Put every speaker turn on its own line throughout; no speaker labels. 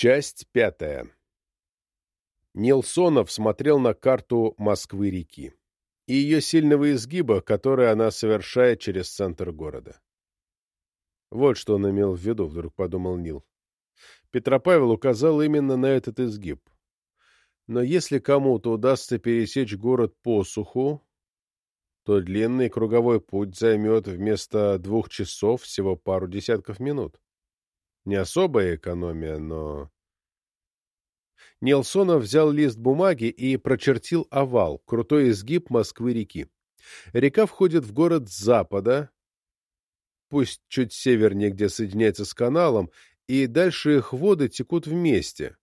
Часть пятая. Нилсонов смотрел на карту Москвы-реки и ее сильного изгиба, который она совершает через центр города. Вот что он имел в виду, вдруг подумал Нил. Петропавел указал именно на этот изгиб. Но если кому-то удастся пересечь город по суху, то длинный круговой путь займет вместо двух часов всего пару десятков минут. Не особая экономия, но... Нилсонов взял лист бумаги и прочертил овал, крутой изгиб Москвы-реки. Река входит в город с запада, пусть чуть севернее, где соединяется с каналом, и дальше их воды текут вместе.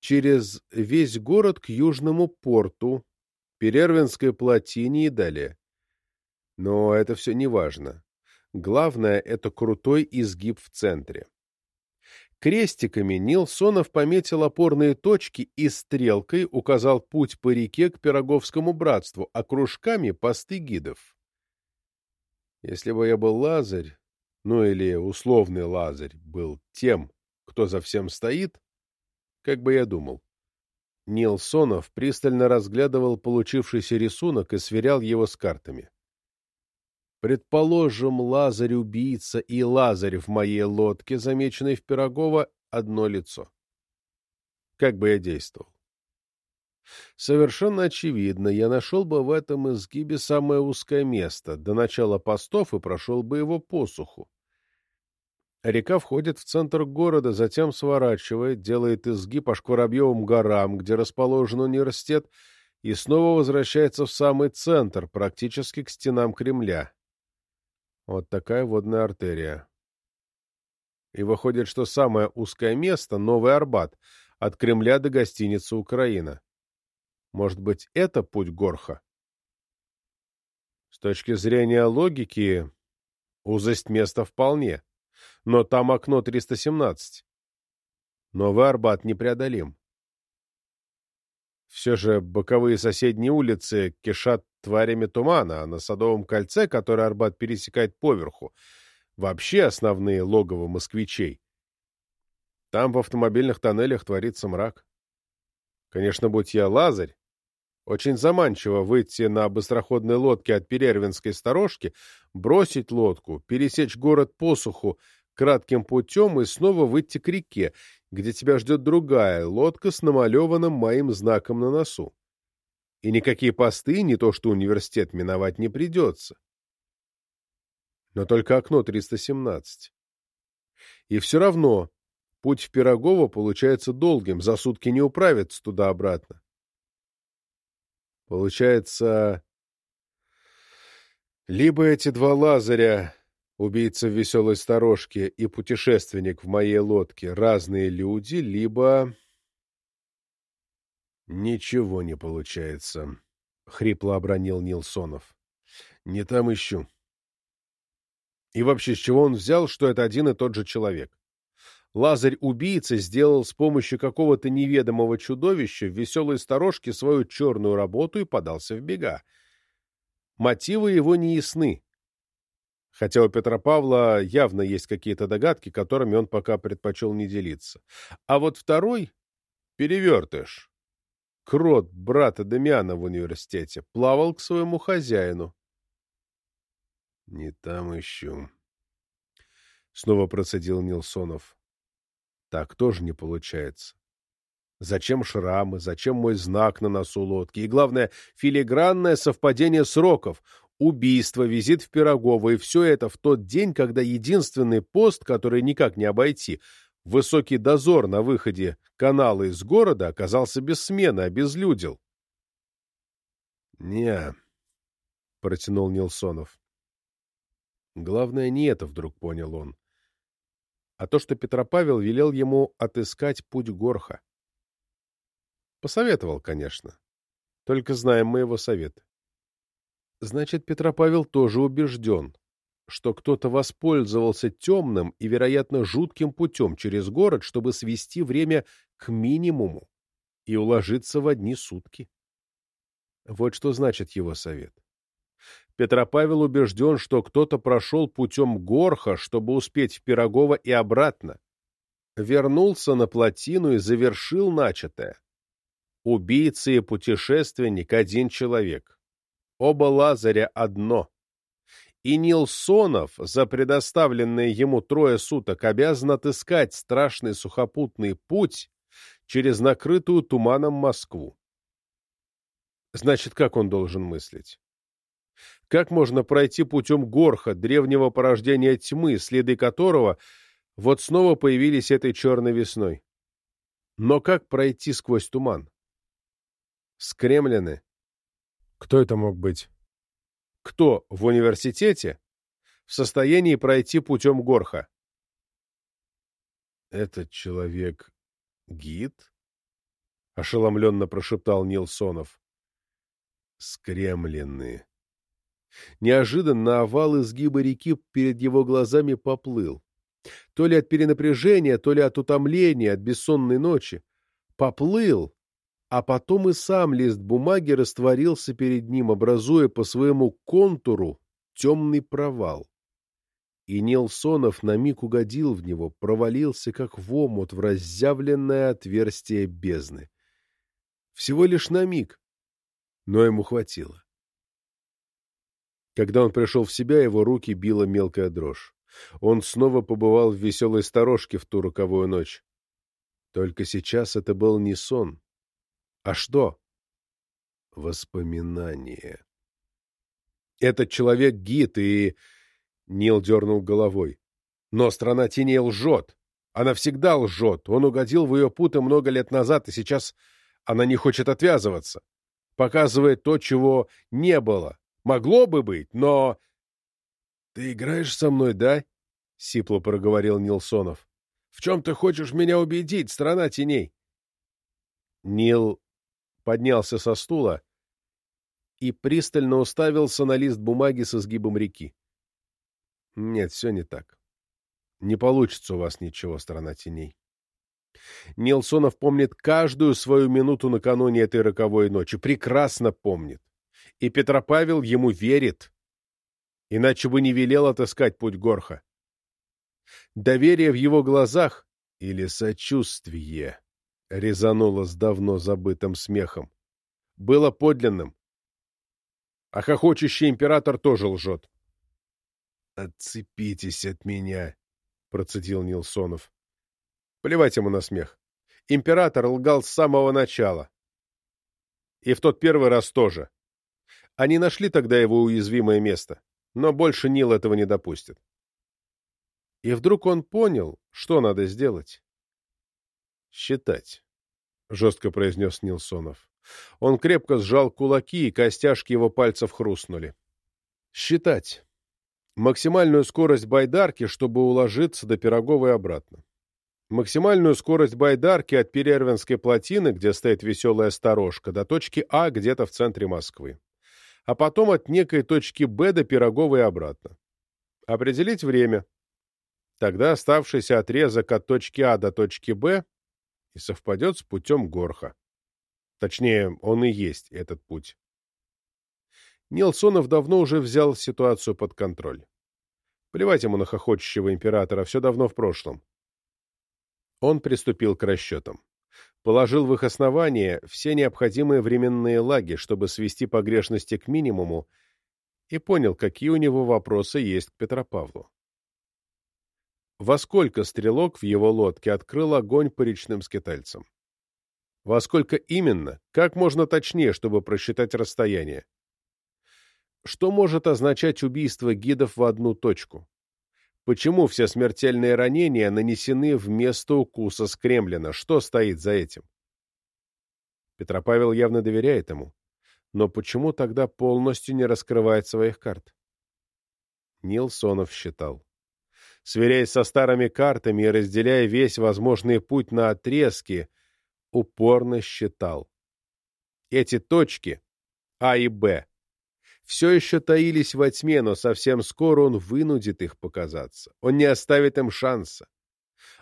Через весь город к южному порту, Перервинской плотине и далее. Но это все не важно. Главное — это крутой изгиб в центре. Крестиками Нилсонов пометил опорные точки и стрелкой указал путь по реке к Пироговскому братству, а кружками — посты гидов. Если бы я был Лазарь, ну или условный Лазарь, был тем, кто за всем стоит, как бы я думал. Нилсонов пристально разглядывал получившийся рисунок и сверял его с картами. Предположим, Лазарь-убийца и Лазарь в моей лодке, замеченной в Пирогово, одно лицо. Как бы я действовал? Совершенно очевидно, я нашел бы в этом изгибе самое узкое место, до начала постов, и прошел бы его посуху. Река входит в центр города, затем сворачивает, делает изгиб аж к Воробьевым горам, где расположен университет, и снова возвращается в самый центр, практически к стенам Кремля. Вот такая водная артерия. И выходит, что самое узкое место — Новый Арбат, от Кремля до гостиницы «Украина». Может быть, это путь Горха? С точки зрения логики, узость места вполне. Но там окно 317. Новый Арбат непреодолим. Все же боковые соседние улицы кишат тварями тумана, а на Садовом кольце, которое Арбат пересекает поверху, вообще основные логово москвичей. Там в автомобильных тоннелях творится мрак. Конечно, будь я Лазарь, очень заманчиво выйти на быстроходной лодке от Перервинской сторожки, бросить лодку, пересечь город посуху кратким путем и снова выйти к реке, где тебя ждет другая лодка с намалеванным моим знаком на носу и никакие посты, не то что университет, миновать не придется. Но только окно 317. И все равно путь в Пирогово получается долгим, за сутки не управиться туда-обратно. Получается, либо эти два Лазаря, убийца в веселой сторожке и путешественник в моей лодке, разные люди, либо... «Ничего не получается», — хрипло обронил Нилсонов. «Не там ищу». И вообще, с чего он взял, что это один и тот же человек? Лазарь-убийца сделал с помощью какого-то неведомого чудовища в веселой сторожке свою черную работу и подался в бега. Мотивы его не ясны. Хотя у Петра Павла явно есть какие-то догадки, которыми он пока предпочел не делиться. А вот второй — перевертыш крот брата Демьяна в университете, плавал к своему хозяину. — Не там ищу. Снова процедил Нилсонов. — Так тоже не получается. Зачем шрамы, зачем мой знак на носу лодки? И, главное, филигранное совпадение сроков. Убийство, визит в Пирогово, и все это в тот день, когда единственный пост, который никак не обойти, Высокий дозор на выходе канала из города оказался без смены, обезлюдил. — Не, — протянул Нилсонов. Главное не это, вдруг понял он, а то, что Петропавел велел ему отыскать путь Горха. Посоветовал, конечно. Только знаем мы его советы. Значит, Петропавел тоже убежден, что кто-то воспользовался темным и, вероятно, жутким путем через город, чтобы свести время к минимуму и уложиться в одни сутки. Вот что значит его совет. Петропавел убежден, что кто-то прошел путем Горха, чтобы успеть в Пирогово и обратно. вернулся на плотину и завершил начатое. Убийца и путешественник — один человек. Оба Лазаря — одно. И Нилсонов за предоставленные ему трое суток обязан отыскать страшный сухопутный путь через накрытую туманом Москву. Значит, как он должен мыслить? Как можно пройти путем Горха, древнего порождения тьмы, следы которого вот снова появились этой черной весной? Но как пройти сквозь туман? Скремлены? Кто это мог быть? Кто в университете в состоянии пройти путем Горха? Этот человек гид? Ошеломленно прошептал Нилсонов. Скремлены. Неожиданно овал изгиба реки перед его глазами поплыл. То ли от перенапряжения, то ли от утомления, от бессонной ночи. Поплыл, а потом и сам лист бумаги растворился перед ним, образуя по своему контуру темный провал. И Нилсонов на миг угодил в него, провалился, как в омут, в разъявленное отверстие бездны. Всего лишь на миг, но ему хватило. Когда он пришел в себя, его руки била мелкая дрожь. Он снова побывал в веселой сторожке в ту роковую ночь. Только сейчас это был не сон. А что? Воспоминание. Этот человек гид, и... Нил дернул головой. Но страна теней лжет. Она всегда лжет. Он угодил в ее путы много лет назад, и сейчас она не хочет отвязываться. Показывает то, чего не было. Могло бы быть, но... — Ты играешь со мной, да? — сипло проговорил Нилсонов. — В чем ты хочешь меня убедить, страна теней? Нил поднялся со стула и пристально уставился на лист бумаги с изгибом реки. — Нет, все не так. Не получится у вас ничего, страна теней. Нилсонов помнит каждую свою минуту накануне этой роковой ночи, прекрасно помнит и Петропавел ему верит. Иначе бы не велел отыскать путь Горха. Доверие в его глазах или сочувствие резануло с давно забытым смехом. Было подлинным. А хохочущий император тоже лжет. «Отцепитесь от меня», — процедил Нилсонов. Плевать ему на смех. Император лгал с самого начала. И в тот первый раз тоже. Они нашли тогда его уязвимое место, но больше Нил этого не допустит. И вдруг он понял, что надо сделать. «Считать», — жестко произнес Нилсонов. Он крепко сжал кулаки, и костяшки его пальцев хрустнули. «Считать. Максимальную скорость байдарки, чтобы уложиться до Пироговой обратно. Максимальную скорость байдарки от Перервинской плотины, где стоит веселая сторожка, до точки А где-то в центре Москвы а потом от некой точки Б до Пироговой обратно. Определить время. Тогда оставшийся отрезок от точки А до точки Б и совпадет с путем Горха. Точнее, он и есть этот путь. Нилсонов давно уже взял ситуацию под контроль. Плевать ему на хохочущего императора, все давно в прошлом. Он приступил к расчетам положил в их основание все необходимые временные лаги, чтобы свести погрешности к минимуму, и понял, какие у него вопросы есть к Петропавлу. Во сколько стрелок в его лодке открыл огонь по речным скитальцам? Во сколько именно? Как можно точнее, чтобы просчитать расстояние? Что может означать убийство гидов в одну точку? Почему все смертельные ранения нанесены вместо укуса с Кремлина? Что стоит за этим? Петропавел явно доверяет ему. Но почему тогда полностью не раскрывает своих карт? Нилсонов считал. Сверяясь со старыми картами и разделяя весь возможный путь на отрезки, упорно считал. Эти точки, А и Б, все еще таились во тьме, но совсем скоро он вынудит их показаться. Он не оставит им шанса.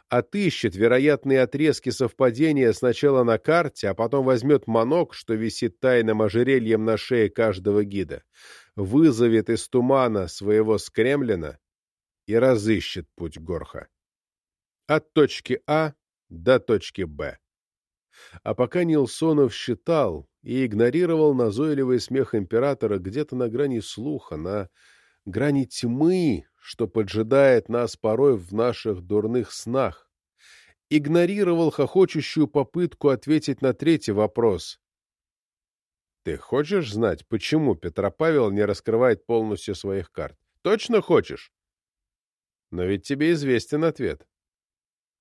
Отыщет вероятные отрезки совпадения сначала на карте, а потом возьмет манок, что висит тайным ожерельем на шее каждого гида, вызовет из тумана своего скремлина и разыщет путь Горха. От точки А до точки Б. А пока Нилсонов считал и игнорировал назойливый смех императора где-то на грани слуха, на грани тьмы, что поджидает нас порой в наших дурных снах, игнорировал хохочущую попытку ответить на третий вопрос. Ты хочешь знать, почему Петропавел не раскрывает полностью своих карт? Точно хочешь? Но ведь тебе известен ответ.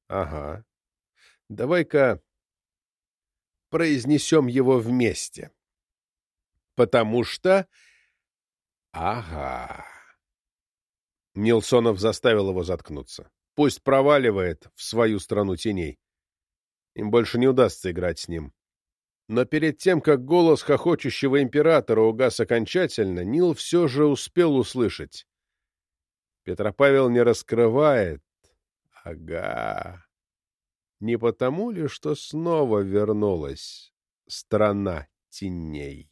Ага. Давай-ка произнесем его вместе. Потому что... Ага. Нилсонов заставил его заткнуться. Пусть проваливает в свою страну теней. Им больше не удастся играть с ним. Но перед тем, как голос хохочущего императора угас окончательно, Нил все же успел услышать. Петропавел не раскрывает. Ага. Не потому ли, что снова вернулась страна теней?